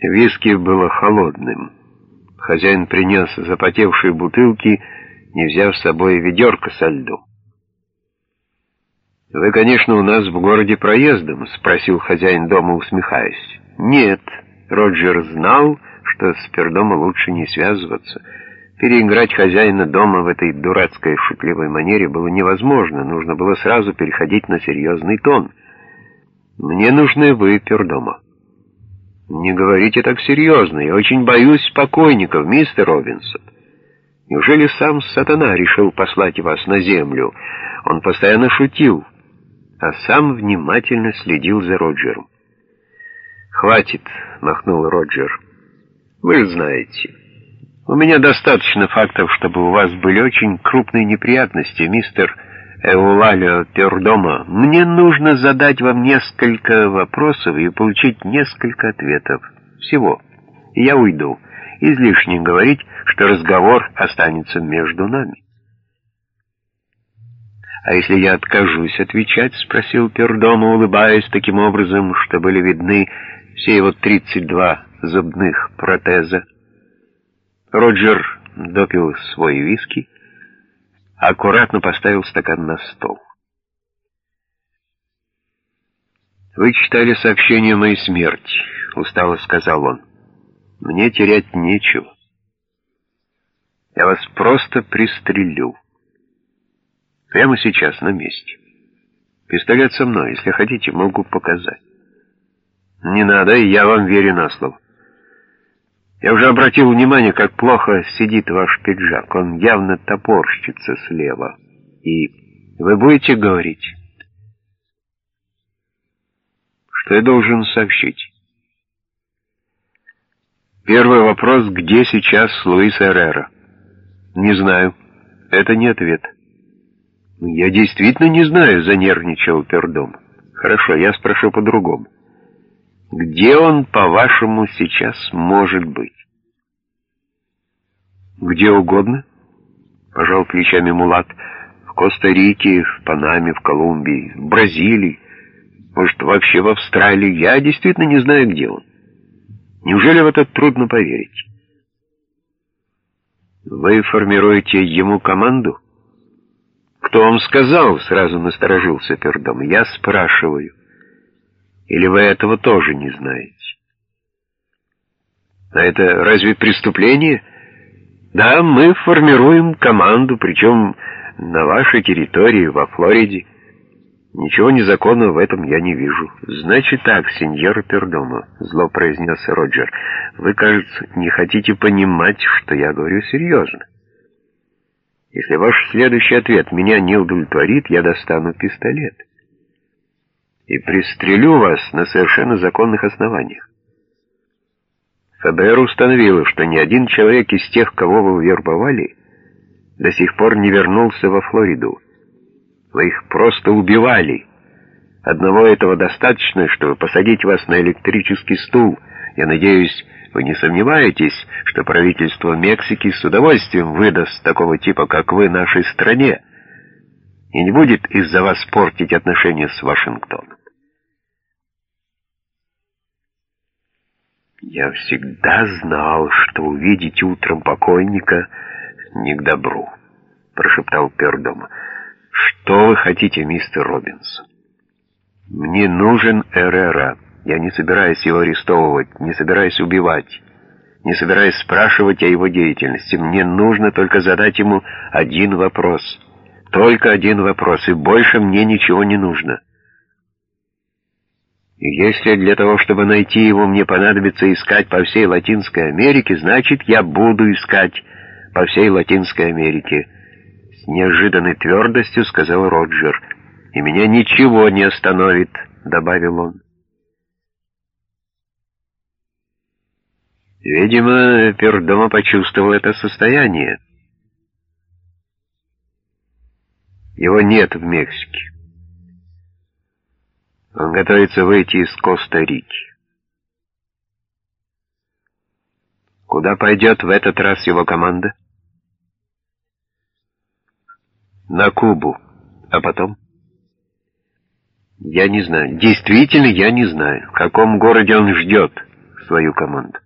Виски было холодным. Хозяин принес запотевшие бутылки, не взяв с собой ведерко со льду. «Вы, конечно, у нас в городе проездом?» — спросил хозяин дома, усмехаясь. «Нет». Роджер знал, что с пердома лучше не связываться. Переиграть хозяина дома в этой дурацкой шутливой манере было невозможно. Нужно было сразу переходить на серьезный тон. «Мне нужны вы, пердома». «Не говорите так серьезно. Я очень боюсь покойников, мистер Робинсон. Неужели сам сатана решил послать вас на землю? Он постоянно шутил, а сам внимательно следил за Роджером. «Хватит», — махнул Роджер. «Вы же знаете, у меня достаточно фактов, чтобы у вас были очень крупные неприятности, мистер Эулалио Пердома. Мне нужно задать вам несколько вопросов и получить несколько ответов. Всего. Я уйду. Излишне говорить, что разговор останется между нами. «А если я откажусь отвечать?» — спросил Пердома, улыбаясь таким образом, что были видны все его 32 зубных протеза. Роджер допил свой виски, аккуратно поставил стакан на стол. «Вы читали сообщение о моей смерти», — устало сказал он. «Мне терять нечего. Я вас просто пристрелю. Прямо сейчас, на месте. Пистолет со мной, если хотите, могу показать». «Не надо, я вам верю на слово. Я уже обратил внимание, как плохо сидит ваш пиджак. Он явно топорщится слева. И вы будете говорить, что я должен сообщить. Первый вопрос, где сейчас Луис Эррера? Не знаю. Это не ответ. Я действительно не знаю, занервничал Пердом. Хорошо, я спрошу по-другому. Где он, по-вашему, сейчас может быть? Где угодно, пожал плечами Мулат. В Коста-Рике, в Панаме, в Колумбии, в Бразилии, может, вообще в Австралии. Я действительно не знаю, где он. Неужели в это трудно поверить? Вы формируете ему команду? Кто вам сказал? Сразу насторожился Пердом. Я спрашиваю. Или вы этого тоже не знаете? А это разве преступление? Да, мы формируем команду, причем на вашей территории, во Флориде. Ничего незаконного в этом я не вижу. Значит так, сеньор Пердомо, зло произнес Роджер, вы, кажется, не хотите понимать, что я говорю серьезно. Если ваш следующий ответ меня не удовлетворит, я достану пистолет и пристрелю вас на совершенно законных основаниях. ФБР установило, что ни один человек из тех, кого вы вербовали, до сих пор не вернулся во Флориду. Вы их просто убивали. Одного этого достаточно, чтобы посадить вас на электрический стул. Я надеюсь, вы не сомневаетесь, что правительство Мексики с удовольствием выдаст такого типа, как вы, нашей стране, и не будет из-за вас портить отношения с Вашингтоном. Я всегда знал, что увидеть утром покойника не к добру, прошептал Пердом. Что вы хотите, мистер Робинс? Мне нужен Эрера. Я не собираюсь его арестовывать, не собираюсь убивать, не собираюсь спрашивать о его деятельности. Мне нужно только задать ему один вопрос. Только один вопрос, и больше мне ничего не нужно. Если для того, чтобы найти его, мне понадобится искать по всей Латинской Америке, значит, я буду искать по всей Латинской Америке. С неожиданной твердостью сказал Роджер. И меня ничего не остановит, добавил он. Видимо, Пердома почувствовал это состояние. Его нет в Мексике. Он готовится выйти из Коста-Рики. Куда пойдет в этот раз его команда? На Кубу. А потом? Я не знаю. Действительно, я не знаю. В каком городе он ждет? свою команду.